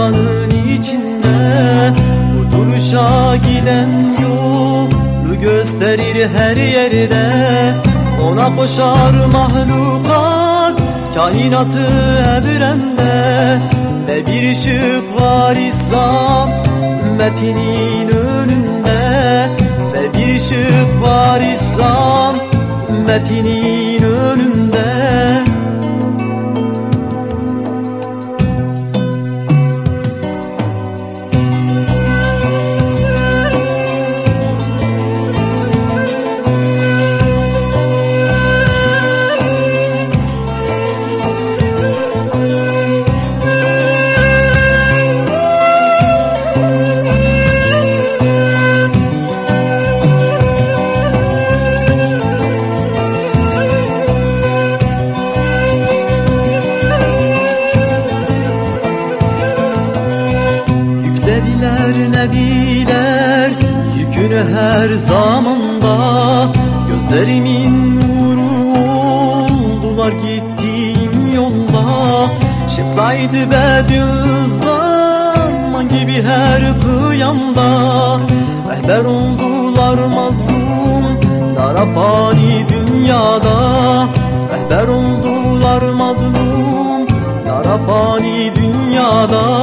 arabanın içinde Kurtuluşa giden yolu gösterir her yerde Ona koşar mahlukat kainatı evrende Ve bir ışık var İslam ümmetinin önünde Ve bir ışık var İslam ümmetinin önünde Yüklediler nebiler yükünü her zamanda Gözlerimin nuru oldular gittiğim yolda. Şefsaydı Bediüzzaman gibi her kıyamda. Rehber oldular mazlum Darapani dünyada. Rehber oldular mazlum Darapani dünyada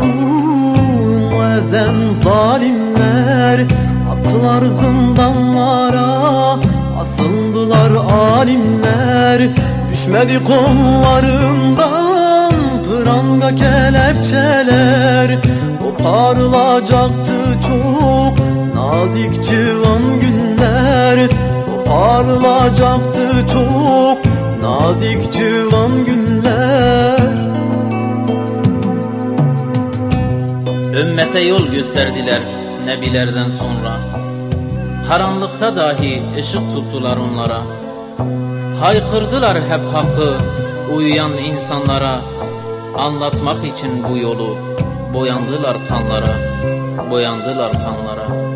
Bu ezen zalimler. Attılar zindanlara asıldılar alimler. Düşmedi kollarından pranga kelepçeler. Koparılacaktı çok nazik civan günler Koparılacaktı çok nazik civan günler Ümmete yol gösterdiler nebilerden sonra. Karanlıkta dahi ışık tuttular onlara. Haykırdılar hep hakkı uyuyan insanlara. Anlatmak için bu yolu boyandılar kanlara, boyandılar kanlara.